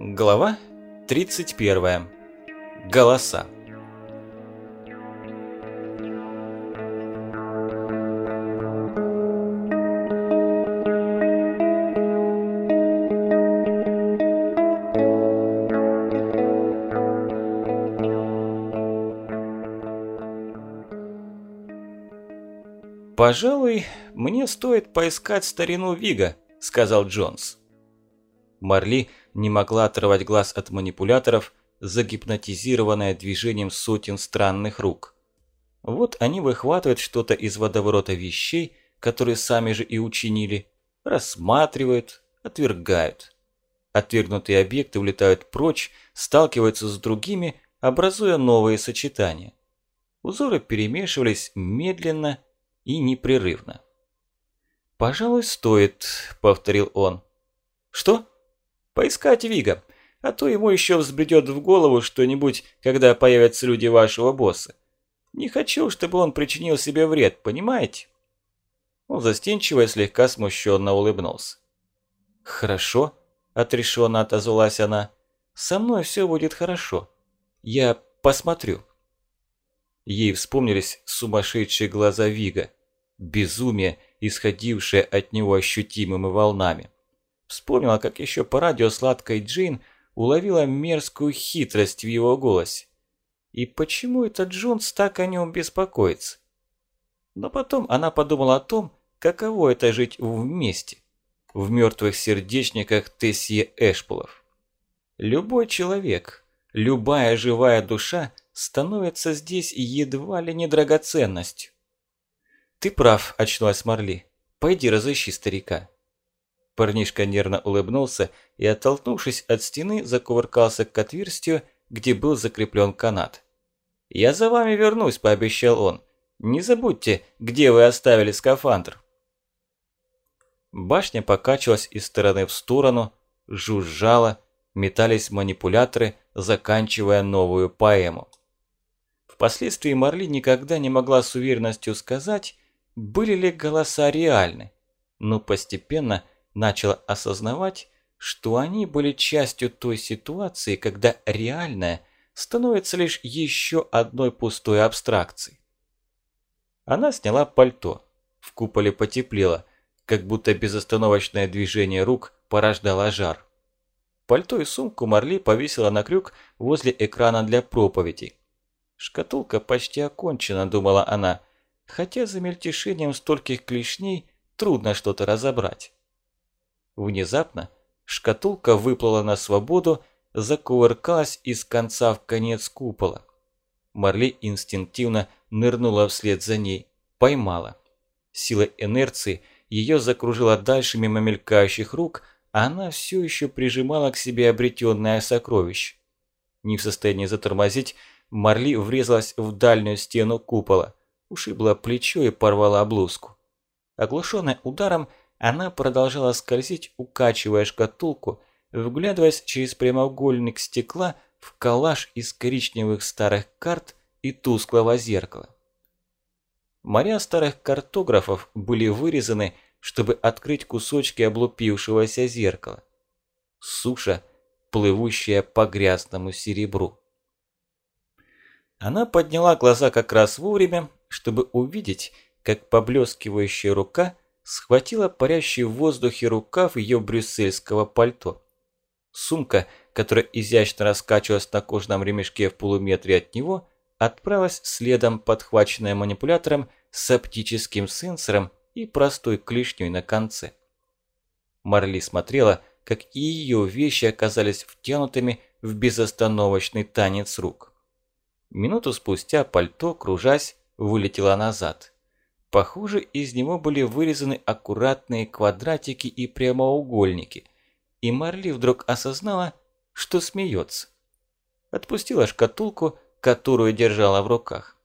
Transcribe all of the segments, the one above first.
Глава 31. Голоса. «Пожалуй, мне стоит поискать старину Вига», – сказал Джонс. Марли не могла оторвать глаз от манипуляторов, загипнотизированная движением сотен странных рук. Вот они выхватывают что-то из водоворота вещей, которые сами же и учинили, рассматривают, отвергают. Отвергнутые объекты улетают прочь, сталкиваются с другими, образуя новые сочетания. Узоры перемешивались медленно и непрерывно. «Пожалуй, стоит», – повторил он. «Что?» Поискать Вига, а то ему еще взбредет в голову что-нибудь, когда появятся люди вашего босса. Не хочу, чтобы он причинил себе вред, понимаете?» Он застенчиво и слегка смущенно улыбнулся. «Хорошо», – отрешенно отозвалась она. «Со мной все будет хорошо. Я посмотрю». Ей вспомнились сумасшедшие глаза Вига, безумие, исходившее от него ощутимыми волнами. Вспомнила, как еще по радио сладкой Джин уловила мерзкую хитрость в его голосе. И почему этот Джонс так о нем беспокоится? Но потом она подумала о том, каково это жить вместе, в мертвых сердечниках Тессия Эшпулов. Любой человек, любая живая душа становится здесь едва ли не драгоценностью. «Ты прав», – очнулась Марли. «Пойди разыщи старика». Парнишка нервно улыбнулся и, оттолкнувшись от стены, закувыркался к отверстию, где был закреплен канат. «Я за вами вернусь», – пообещал он. «Не забудьте, где вы оставили скафандр». Башня покачивалась из стороны в сторону, жужжала, метались манипуляторы, заканчивая новую поэму. Впоследствии Марли никогда не могла с уверенностью сказать, были ли голоса реальны, но постепенно – начал осознавать, что они были частью той ситуации, когда реальное становится лишь еще одной пустой абстракцией. Она сняла пальто, в куполе потеплело, как будто безостановочное движение рук порождало жар. Пальто и сумку Марли повесила на крюк возле экрана для проповедей. Шкатулка почти окончена, думала она, хотя за мельтешением стольких клешней трудно что-то разобрать. Внезапно шкатулка выплыла на свободу, закувыркалась из конца в конец купола. Марли инстинктивно нырнула вслед за ней, поймала. Сила инерции ее закружила дальше мимо мелькающих рук, а она все еще прижимала к себе обретенное сокровище. Не в состоянии затормозить, Марли врезалась в дальнюю стену купола, ушибла плечо и порвала блузку. Оглушенная ударом, она продолжала скользить, укачивая шкатулку, вглядываясь через прямоугольник стекла в коллаж из коричневых старых карт и тусклого зеркала. Моря старых картографов были вырезаны, чтобы открыть кусочки облупившегося зеркала. Суша, плывущая по грязному серебру. Она подняла глаза как раз вовремя, чтобы увидеть, как поблескивающая рука – схватила парящий в воздухе рукав ее брюссельского пальто. Сумка, которая изящно раскачивалась на кожаном ремешке в полуметре от него, отправилась следом, подхваченная манипулятором с оптическим сенсором и простой клешней на конце. Марли смотрела, как и ее вещи оказались втянутыми в безостановочный танец рук. Минуту спустя пальто, кружась, вылетело назад. Похоже, из него были вырезаны аккуратные квадратики и прямоугольники, и Марли вдруг осознала, что смеется. Отпустила шкатулку, которую держала в руках.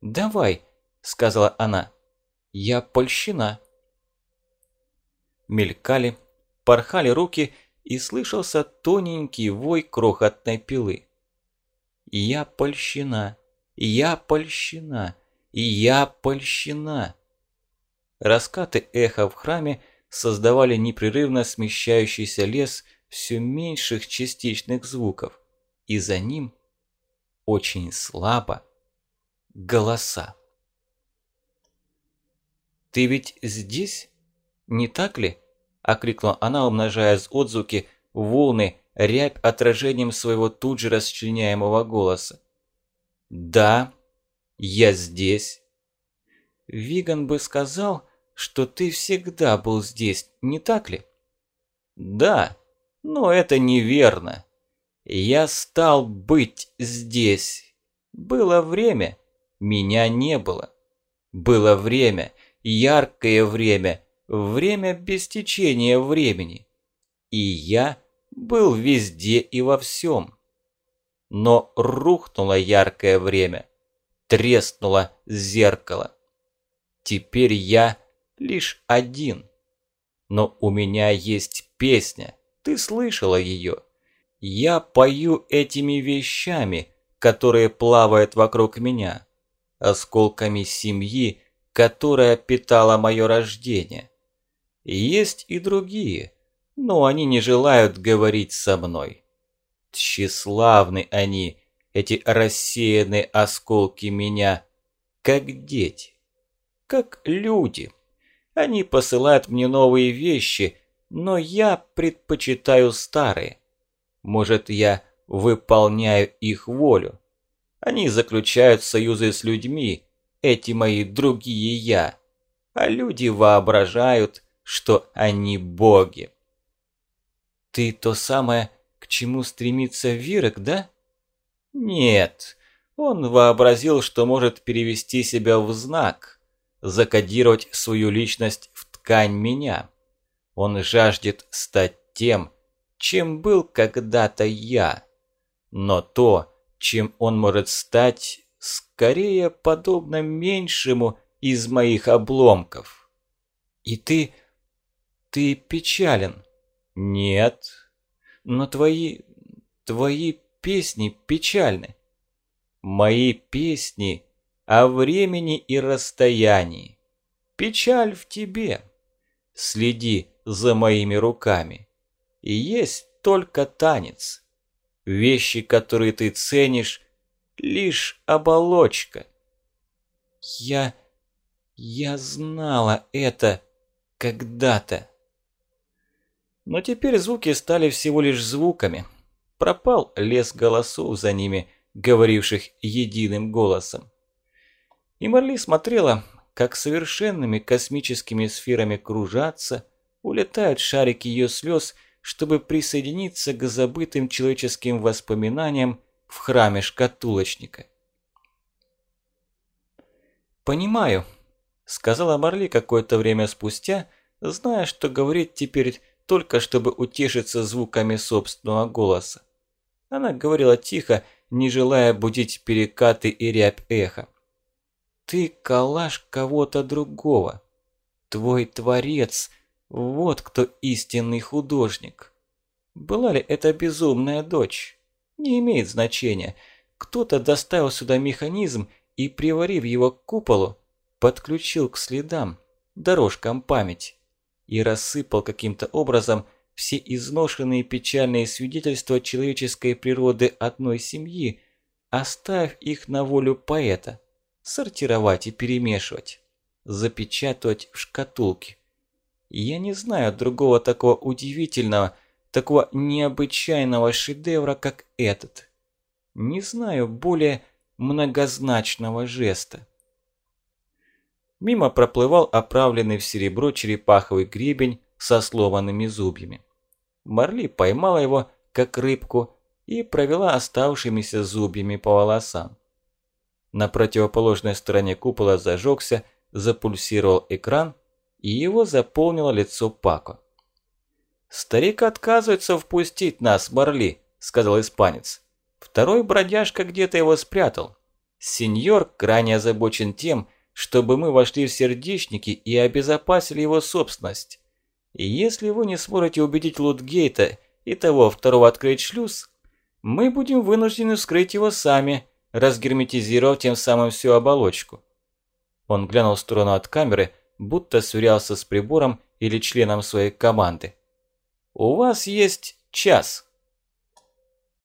«Давай», – сказала она, – «я польщена». Мелькали, порхали руки, и слышался тоненький вой крохотной пилы. «Я польщена, я польщена» и я польщена. Раскаты эха в храме создавали непрерывно смещающийся лес все меньших частичных звуков, и за ним очень слабо голоса. «Ты ведь здесь? Не так ли?» – окрикнула она, умножая с отзвуки волны, рябь отражением своего тут же расчленяемого голоса. «Да, я здесь». Виган бы сказал, что ты всегда был здесь, не так ли? Да, но это неверно. Я стал быть здесь. Было время, меня не было. Было время, яркое время, время без течения времени. И я был везде и во всем. Но рухнуло яркое время, треснуло зеркало. Теперь я лишь один. Но у меня есть песня, ты слышала ее. Я пою этими вещами, которые плавают вокруг меня, осколками семьи, которая питала мое рождение. Есть и другие, но они не желают говорить со мной. Тщеславны они, эти рассеянные осколки меня, как дети, как люди. Они посылают мне новые вещи, но я предпочитаю старые. Может, я выполняю их волю. Они заключают союзы с людьми, эти мои другие я. А люди воображают, что они боги. Ты то самое, к чему стремится Вирок, да? Нет, он вообразил, что может перевести себя в знак, закодировать свою личность в ткань меня. Он жаждет стать тем, чем был когда-то я. Но то, чем он может стать, скорее подобно меньшему из моих обломков. И ты... ты печален. Нет, но твои... твои песни печальны. Мои песни о времени и расстоянии. Печаль в тебе. Следи за моими руками. И есть только танец. Вещи, которые ты ценишь, лишь оболочка. Я... я знала это когда-то. Но теперь звуки стали всего лишь звуками. Пропал лес голосов за ними, говоривших единым голосом. И Марли смотрела, как совершенными космическими сферами кружатся, улетают шарики ее слез, чтобы присоединиться к забытым человеческим воспоминаниям в храме шкатулочника. «Понимаю», – сказала Марли какое-то время спустя, зная, что говорит теперь только чтобы утешиться звуками собственного голоса. Она говорила тихо, не желая будить перекаты и рябь эха. Ты калаш кого-то другого. Твой творец, вот кто истинный художник. Была ли это безумная дочь? Не имеет значения. Кто-то доставил сюда механизм и, приварив его к куполу, подключил к следам, дорожкам память и рассыпал каким-то образом все изношенные печальные свидетельства человеческой природы одной семьи, оставив их на волю поэта сортировать и перемешивать, запечатывать в шкатулки. Я не знаю другого такого удивительного, такого необычайного шедевра, как этот. Не знаю более многозначного жеста. Мимо проплывал оправленный в серебро черепаховый гребень со сломанными зубьями. Марли поймала его, как рыбку, и провела оставшимися зубьями по волосам. На противоположной стороне купола зажегся, запульсировал экран, и его заполнило лицо Пако. «Старик отказывается впустить нас, Марли», – сказал испанец. «Второй бродяжка где-то его спрятал. Сеньор крайне озабочен тем, чтобы мы вошли в сердечники и обезопасили его собственность. Если вы не сможете убедить Лутгейта и того второго открыть шлюз, мы будем вынуждены вскрыть его сами, разгерметизировав тем самым всю оболочку. Он глянул в сторону от камеры, будто сверялся с прибором или членом своей команды. «У вас есть час.